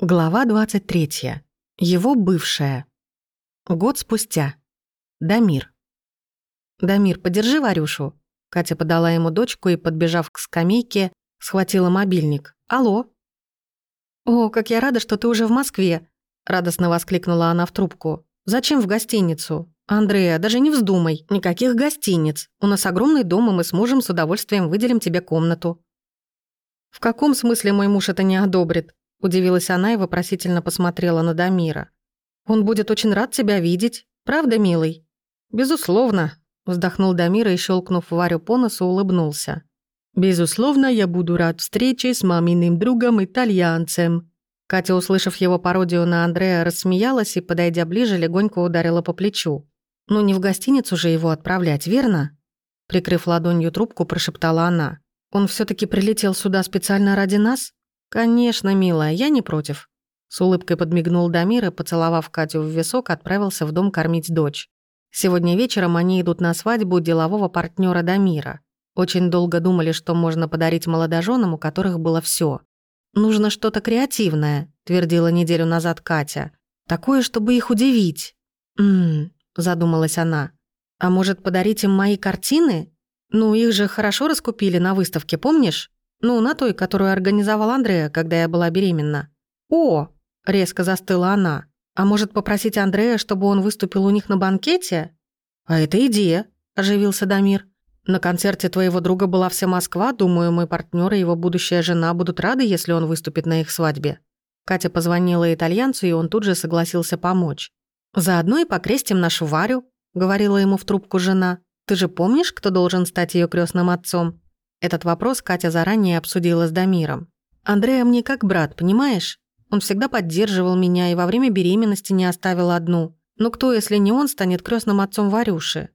Глава 23. Его бывшая. Год спустя. Дамир. «Дамир, подержи Варюшу». Катя подала ему дочку и, подбежав к скамейке, схватила мобильник. «Алло?» «О, как я рада, что ты уже в Москве!» Радостно воскликнула она в трубку. «Зачем в гостиницу?» «Андрея, даже не вздумай. Никаких гостиниц. У нас огромный дом, и мы с мужем с удовольствием выделим тебе комнату». «В каком смысле мой муж это не одобрит?» Удивилась она и вопросительно посмотрела на Дамира. «Он будет очень рад тебя видеть. Правда, милый?» «Безусловно», — вздохнул Дамир и, щелкнув Варю по носу, улыбнулся. «Безусловно, я буду рад встрече с маминым другом-итальянцем». Катя, услышав его пародию на Андрея, рассмеялась и, подойдя ближе, легонько ударила по плечу. «Ну не в гостиницу же его отправлять, верно?» Прикрыв ладонью трубку, прошептала она. «Он все таки прилетел сюда специально ради нас?» «Конечно, милая, я не против». С улыбкой подмигнул Дамир и, поцеловав Катю в висок, отправился в дом кормить дочь. Сегодня вечером они идут на свадьбу делового партнера Дамира. Очень долго думали, что можно подарить молодоженам, у которых было все. «Нужно что-то креативное», — твердила неделю назад Катя. «Такое, чтобы их удивить». «Ммм», — задумалась она. «А может, подарить им мои картины? Ну, их же хорошо раскупили на выставке, помнишь?» Ну, на той, которую организовал Андрея, когда я была беременна. О, резко застыла она. А может попросить Андрея, чтобы он выступил у них на банкете? А это идея, оживился Дамир. На концерте твоего друга была вся Москва, думаю, мой партнер и его будущая жена будут рады, если он выступит на их свадьбе. Катя позвонила итальянцу, и он тут же согласился помочь. «Заодно и покрестим нашу Варю», — говорила ему в трубку жена. «Ты же помнишь, кто должен стать ее крестным отцом?» Этот вопрос Катя заранее обсудила с Дамиром. «Андрея мне как брат, понимаешь? Он всегда поддерживал меня и во время беременности не оставил одну. Но кто, если не он, станет крестным отцом Варюши?»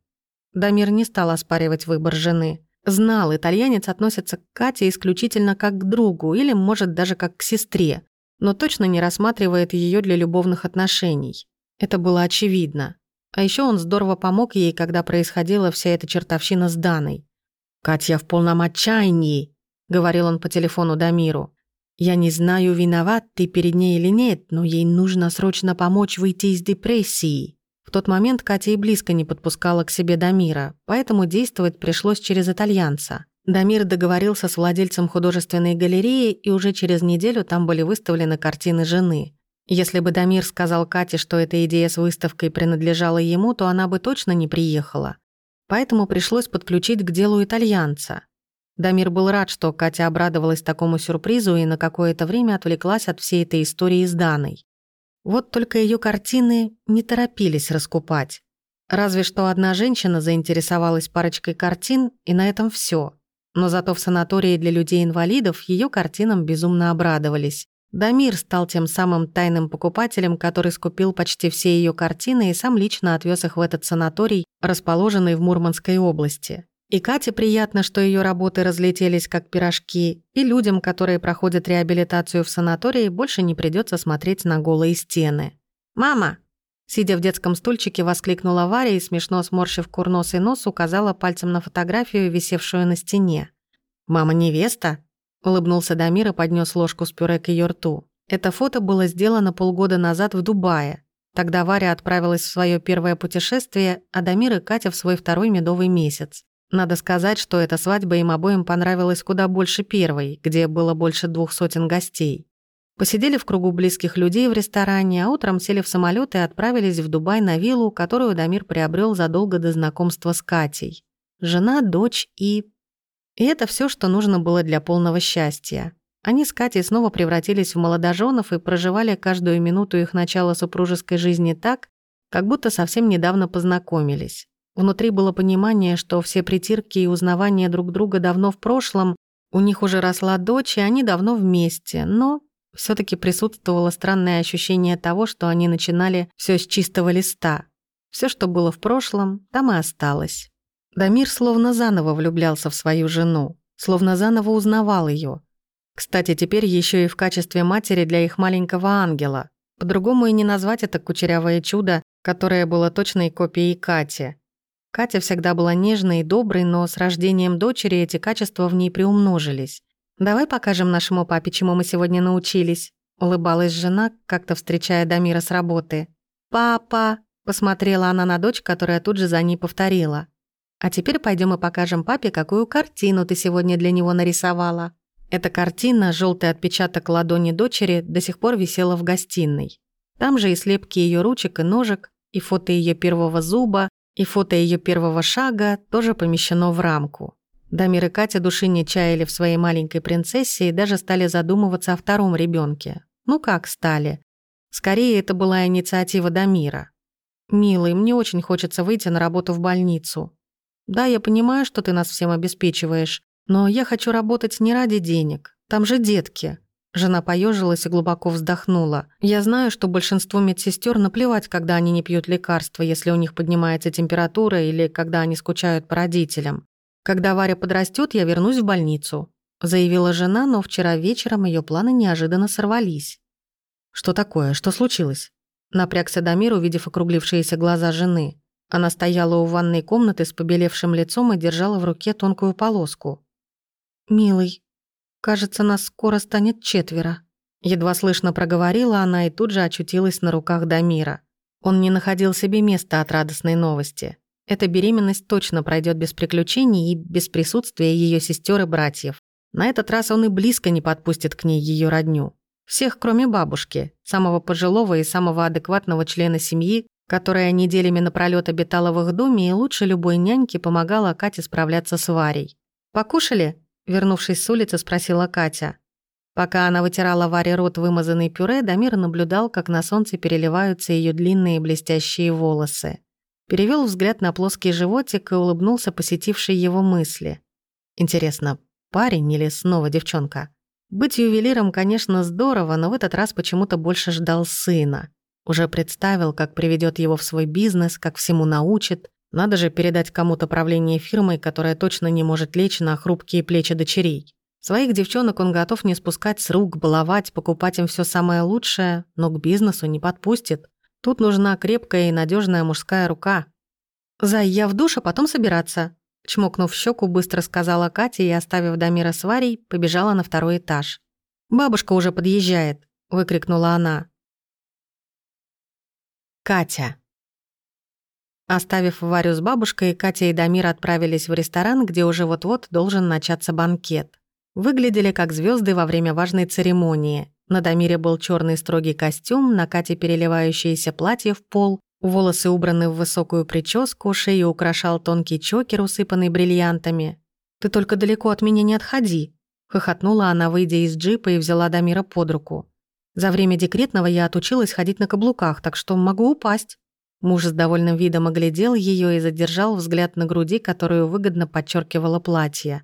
Дамир не стал оспаривать выбор жены. Знал, итальянец относится к Кате исключительно как к другу или, может, даже как к сестре, но точно не рассматривает ее для любовных отношений. Это было очевидно. А еще он здорово помог ей, когда происходила вся эта чертовщина с Даной. «Катя в полном отчаянии», — говорил он по телефону Дамиру. «Я не знаю, виноват ты перед ней или нет, но ей нужно срочно помочь выйти из депрессии». В тот момент Катя и близко не подпускала к себе Дамира, поэтому действовать пришлось через итальянца. Дамир договорился с владельцем художественной галереи, и уже через неделю там были выставлены картины жены. Если бы Дамир сказал Кате, что эта идея с выставкой принадлежала ему, то она бы точно не приехала поэтому пришлось подключить к делу итальянца. Дамир был рад, что Катя обрадовалась такому сюрпризу и на какое-то время отвлеклась от всей этой истории с Даной. Вот только ее картины не торопились раскупать. Разве что одна женщина заинтересовалась парочкой картин, и на этом все. Но зато в санатории для людей-инвалидов ее картинам безумно обрадовались. Дамир стал тем самым тайным покупателем, который скупил почти все ее картины и сам лично отвез их в этот санаторий, расположенный в Мурманской области. И Кате приятно, что ее работы разлетелись как пирожки, и людям, которые проходят реабилитацию в санатории, больше не придется смотреть на голые стены. «Мама!» Сидя в детском стульчике, воскликнула Варя и, смешно сморщив курносый нос, указала пальцем на фотографию, висевшую на стене. «Мама-невеста?» Улыбнулся Дамир и поднес ложку с пюре к ее рту. Это фото было сделано полгода назад в Дубае. Тогда Варя отправилась в свое первое путешествие, а Дамир и Катя в свой второй медовый месяц. Надо сказать, что эта свадьба им обоим понравилась куда больше первой, где было больше двух сотен гостей. Посидели в кругу близких людей в ресторане, а утром сели в самолет и отправились в Дубай на виллу, которую Дамир приобрел задолго до знакомства с Катей. Жена, дочь и и это все, что нужно было для полного счастья. Они с Катей снова превратились в молодоженов и проживали каждую минуту их начала супружеской жизни так, как будто совсем недавно познакомились. Внутри было понимание, что все притирки и узнавания друг друга давно в прошлом, у них уже росла дочь, и они давно вместе, но все таки присутствовало странное ощущение того, что они начинали все с чистого листа. Все, что было в прошлом, там и осталось. Дамир словно заново влюблялся в свою жену, словно заново узнавал ее. Кстати, теперь еще и в качестве матери для их маленького ангела. По-другому и не назвать это кучерявое чудо, которое было точной копией Кати. Катя всегда была нежной и доброй, но с рождением дочери эти качества в ней приумножились. «Давай покажем нашему папе, чему мы сегодня научились». улыбалась жена, как-то встречая Дамира с работы. «Папа!» – посмотрела она на дочь, которая тут же за ней повторила. «А теперь пойдем и покажем папе, какую картину ты сегодня для него нарисовала». Эта картина, желтый отпечаток ладони дочери, до сих пор висела в гостиной. Там же и слепки ее ручек и ножек, и фото ее первого зуба, и фото ее первого шага тоже помещено в рамку. Дамир и Катя души не чаяли в своей маленькой принцессе и даже стали задумываться о втором ребенке. Ну как стали? Скорее, это была инициатива Дамира. «Милый, мне очень хочется выйти на работу в больницу. Да, я понимаю, что ты нас всем обеспечиваешь, но я хочу работать не ради денег. Там же детки. Жена поежилась и глубоко вздохнула. «Я знаю, что большинству медсестер наплевать, когда они не пьют лекарства, если у них поднимается температура или когда они скучают по родителям. Когда Варя подрастет, я вернусь в больницу», заявила жена, но вчера вечером ее планы неожиданно сорвались. «Что такое? Что случилось?» Напрягся Дамир, увидев округлившиеся глаза жены. Она стояла у ванной комнаты с побелевшим лицом и держала в руке тонкую полоску. «Милый, Кажется, нас скоро станет четверо». Едва слышно проговорила она и тут же очутилась на руках Дамира. Он не находил себе места от радостной новости. Эта беременность точно пройдет без приключений и без присутствия ее сестер и братьев. На этот раз он и близко не подпустит к ней ее родню. Всех, кроме бабушки, самого пожилого и самого адекватного члена семьи, которая неделями напролёт обитала в их доме и лучше любой няньки помогала Кате справляться с Варей. «Покушали?» Вернувшись с улицы, спросила Катя. Пока она вытирала Варе рот вымазанный пюре, Дамир наблюдал, как на солнце переливаются ее длинные блестящие волосы. Перевел взгляд на плоский животик и улыбнулся посетившей его мысли. Интересно, парень или снова девчонка? Быть ювелиром, конечно, здорово, но в этот раз почему-то больше ждал сына. Уже представил, как приведет его в свой бизнес, как всему научит. Надо же передать кому-то правление фирмой, которая точно не может лечь на хрупкие плечи дочерей. Своих девчонок он готов не спускать с рук, баловать, покупать им все самое лучшее, но к бизнесу не подпустит. Тут нужна крепкая и надежная мужская рука. «Зай, я в душ, а потом собираться», Чмокнув щеку, быстро сказала Катя и, оставив Дамира с Варей, побежала на второй этаж. «Бабушка уже подъезжает», — выкрикнула она. Катя. Оставив Варю с бабушкой, Катя и Дамир отправились в ресторан, где уже вот-вот должен начаться банкет. Выглядели как звезды во время важной церемонии. На Дамире был черный строгий костюм, на Кате переливающееся платье в пол, волосы убраны в высокую прическу, шею украшал тонкий чокер, усыпанный бриллиантами. «Ты только далеко от меня не отходи», — хохотнула она, выйдя из джипа и взяла Дамира под руку. «За время декретного я отучилась ходить на каблуках, так что могу упасть». Муж с довольным видом оглядел ее и задержал взгляд на груди, которую выгодно подчеркивало платье.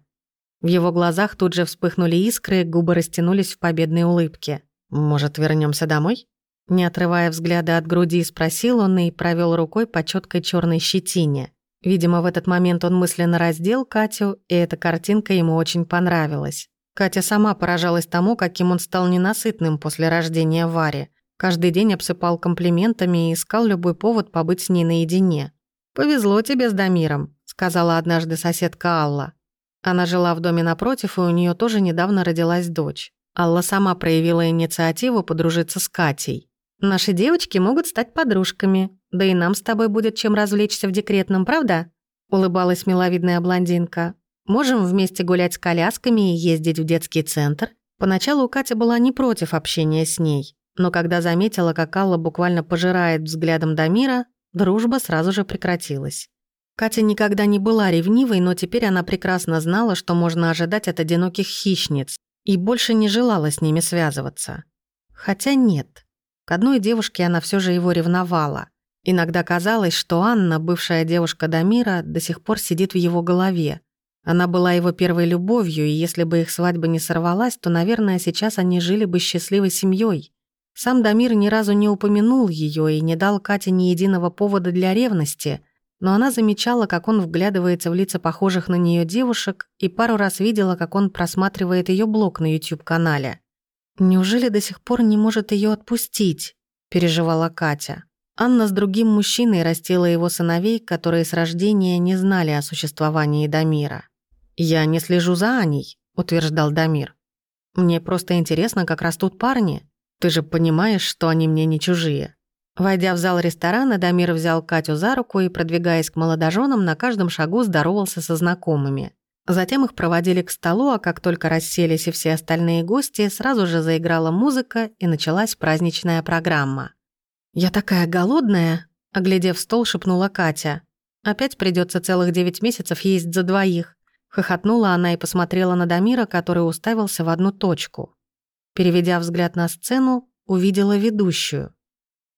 В его глазах тут же вспыхнули искры, губы растянулись в победной улыбке. «Может, вернемся домой?» Не отрывая взгляда от груди, спросил он и провел рукой по четкой черной щетине. Видимо, в этот момент он мысленно раздел Катю, и эта картинка ему очень понравилась. Катя сама поражалась тому, каким он стал ненасытным после рождения Вари. Каждый день обсыпал комплиментами и искал любой повод побыть с ней наедине. «Повезло тебе с Дамиром», — сказала однажды соседка Алла. Она жила в доме напротив, и у нее тоже недавно родилась дочь. Алла сама проявила инициативу подружиться с Катей. «Наши девочки могут стать подружками, да и нам с тобой будет чем развлечься в декретном, правда?» Улыбалась миловидная блондинка. «Можем вместе гулять с колясками и ездить в детский центр?» Поначалу Катя была не против общения с ней но когда заметила, как Алла буквально пожирает взглядом Дамира, дружба сразу же прекратилась. Катя никогда не была ревнивой, но теперь она прекрасно знала, что можно ожидать от одиноких хищниц, и больше не желала с ними связываться. Хотя нет. К одной девушке она все же его ревновала. Иногда казалось, что Анна, бывшая девушка Дамира, до сих пор сидит в его голове. Она была его первой любовью, и если бы их свадьба не сорвалась, то, наверное, сейчас они жили бы счастливой семьей. Сам Дамир ни разу не упомянул ее и не дал Кате ни единого повода для ревности, но она замечала, как он вглядывается в лица похожих на нее девушек и пару раз видела, как он просматривает ее блог на YouTube-канале. «Неужели до сих пор не может ее отпустить?» – переживала Катя. Анна с другим мужчиной растила его сыновей, которые с рождения не знали о существовании Дамира. «Я не слежу за Аней», – утверждал Дамир. «Мне просто интересно, как растут парни. Ты же понимаешь, что они мне не чужие». Войдя в зал ресторана, Дамир взял Катю за руку и, продвигаясь к молодоженам, на каждом шагу здоровался со знакомыми. Затем их проводили к столу, а как только расселись и все остальные гости, сразу же заиграла музыка и началась праздничная программа. «Я такая голодная!» — оглядев стол, шепнула Катя. «Опять придется целых девять месяцев есть за двоих». Хохотнула она и посмотрела на Дамира, который уставился в одну точку. Переведя взгляд на сцену, увидела ведущую.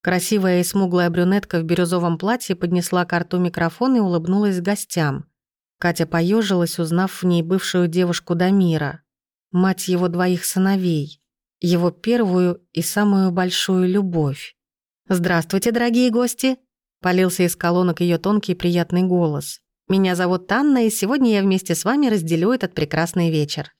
Красивая и смуглая брюнетка в бирюзовом платье поднесла к рту микрофон и улыбнулась гостям. Катя поежилась, узнав в ней бывшую девушку Дамира, мать его двоих сыновей, его первую и самую большую любовь. «Здравствуйте, дорогие гости!» — полился из колонок ее тонкий приятный голос. «Меня зовут Анна, и сегодня я вместе с вами разделю этот прекрасный вечер.